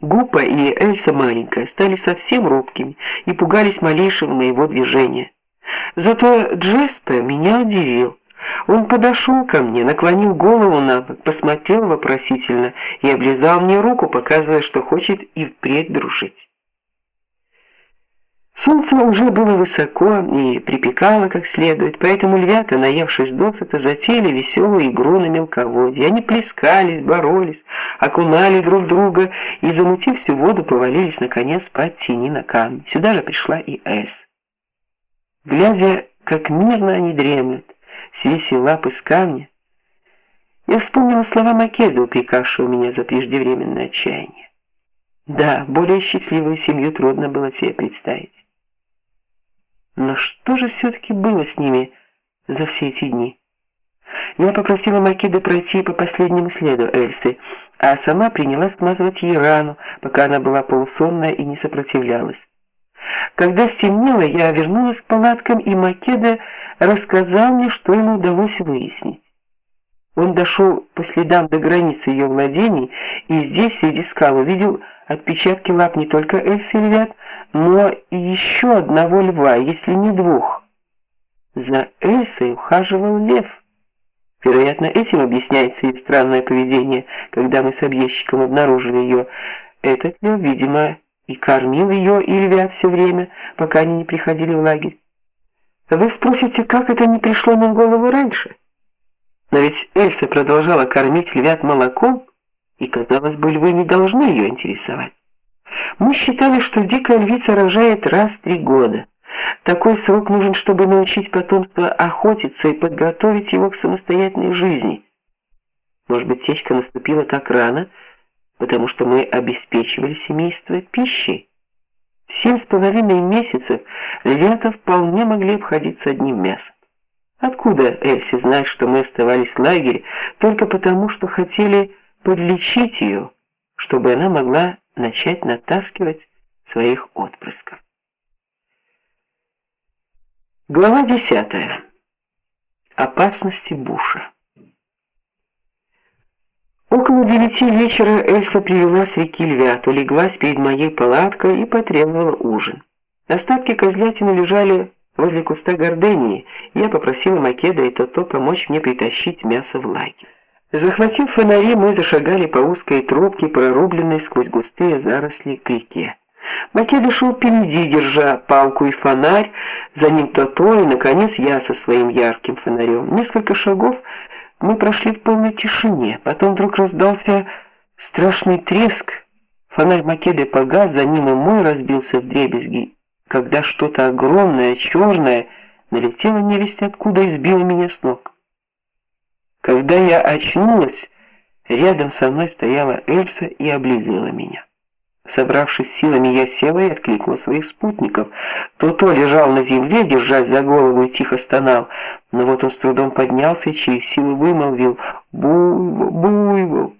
Гупа и Эльса маленькая стали совсем робкими и пугались малейшего моего движения. Зато Джеспе меня удивил. Он подошел ко мне, наклонил голову на бок, посмотрел вопросительно и облизал мне руку, показывая, что хочет и впредь дружить. Солнце уже было высоко и припекало как следует, поэтому львята, наевшись досыта, затеяли веселую игру на мелководье. Они плескались, боролись, окунали друг друга и, замутив всю воду, повалились, наконец, под тени на камни. Сюда же пришла и Эльс. Глядя, как мирно они дремлют, свесив лапы с камня, я вспомнила слова Македа, упрекавшего меня за преждевременное отчаяние. Да, более счастливую семью трудно было себе представить. Но что же все таки было с ними за все эти дни? Я попросила Македа пройти по последнему следу Эльсы, а сама принялась смазывать ей рану, пока она была полусонная и не сопротивлялась. Когда стемнело, я вернулась к палаткам, и Македа рассказал мне, что ему удалось выяснить. Он дошел по следам до границы ее владений, и здесь среди скал увидел отпечатки лап не только Эльсы но и еще одного льва, если не двух. За Эльсой ухаживал лев. Вероятно, этим объясняется и странное поведение, когда мы с объездчиком обнаружили ее. Этот лев, видимо, и кормил ее и львят все время, пока они не приходили в лагерь. Вы спросите, как это не пришло на голову раньше? Но ведь Эльса продолжала кормить львят молоком, и, казалось бы, львы не должны ее интересовать. Мы считали, что дикая львица рожает раз в три года. Такой срок нужен, чтобы научить потомство охотиться и подготовить его к самостоятельной жизни. Может быть, течка наступила так рано, потому что мы обеспечивали семейство пищей. Семь с половиной месяцев львята вполне могли обходиться одним мясом. Откуда Эльси знать, что мы оставались в лагере только потому, что хотели подлечить ее, чтобы она могла начать натаскивать своих отпрысков. Глава 10. Опасности Буша. Около девяти вечера Эльса привела с реки Львяту, леглась перед моей палаткой и потребовала ужин. Остатки козлятины лежали возле куста гордении. Я попросила Македа и Тото помочь мне притащить мясо в лагерь. Захватив фонари, мы зашагали по узкой тропке, прорубленной сквозь густые заросли к реке. Македа шел впереди, держа палку и фонарь, за ним Тото и, наконец, я со своим ярким фонарем. Несколько шагов мы прошли в полной тишине, потом вдруг раздался страшный треск. Фонарь Македы погас, за ним и мой разбился в дребезги, когда что-то огромное, черное налетело невесть откуда и сбило меня с ног. Когда я очнулась, рядом со мной стояла Эльса и облизывала меня. Собравшись силами, я села и откликнула своих спутников. Тото лежал на земле, держась за голову и тихо стонал, но вот он с трудом поднялся и через силу вымолвил «Буйвол, буйвол».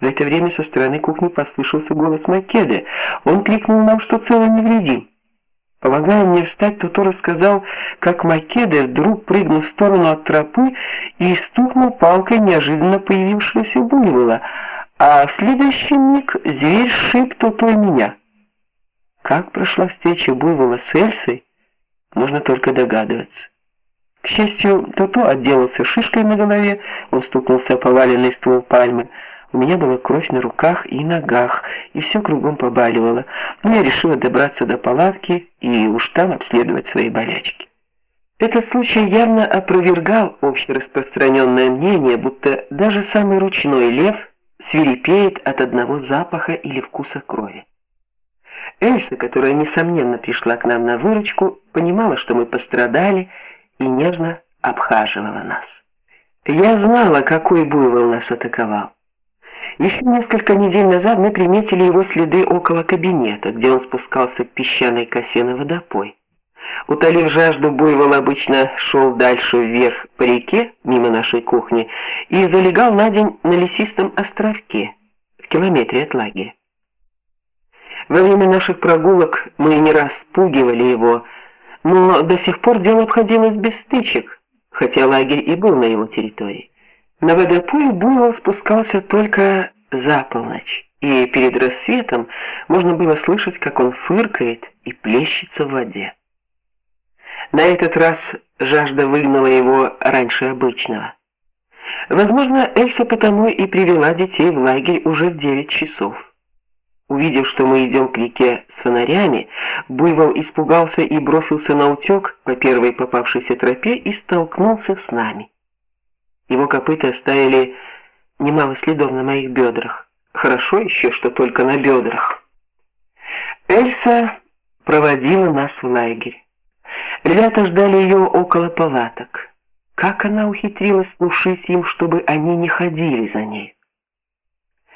В это время со стороны кухни послышался голос Македы. Он крикнул нам, что цело невредим. Помогая мне встать, Туто рассказал, как Македа вдруг прыгнул в сторону от тропы и стукнул палкой неожиданно появившегося буйвола, а в следующий миг зверь шип Туто и меня. Как прошла встреча буйвола с Эльсой, можно только догадываться. К счастью, Туто отделался шишкой на голове, он стукнулся о поваленный ствол пальмы, у меня была кровь на руках и ногах, и все кругом побаливало. Но я решила добраться до палатки и уж там обследовать свои болячки. Этот случай явно опровергал общераспространенное мнение, будто даже самый ручной лев свирепеет от одного запаха или вкуса крови. Эльса, которая несомненно пришла к нам на выручку, понимала, что мы пострадали, и нежно обхаживала нас. Я знала, какой буйвол нас атаковал. Еще несколько недель назад мы приметили его следы около кабинета, где он спускался к песчаной косе на водопой. Утолив жажду, буйвол обычно шел дальше вверх по реке, мимо нашей кухни, и залегал на день на лесистом островке, в километре от лагеря. Во время наших прогулок мы не раз спугивали его, но до сих пор дело обходилось без стычек, хотя лагерь и был на его территории. На водопой Буйвол спускался только за полночь, и перед рассветом можно было слышать, как он фыркает и плещется в воде. На этот раз жажда выгнала его раньше обычного. Возможно, Эльса потому и привела детей в лагерь уже в девять часов. Увидев, что мы идем к реке с фонарями, буйвол испугался и бросился на утек по первой попавшейся тропе и столкнулся с нами. Его копыта оставили немало следов на моих бедрах. Хорошо еще, что только на бедрах. Эльса проводила нас в лагерь. Ребята ждали ее около палаток. Как она ухитрилась внушить им, чтобы они не ходили за ней?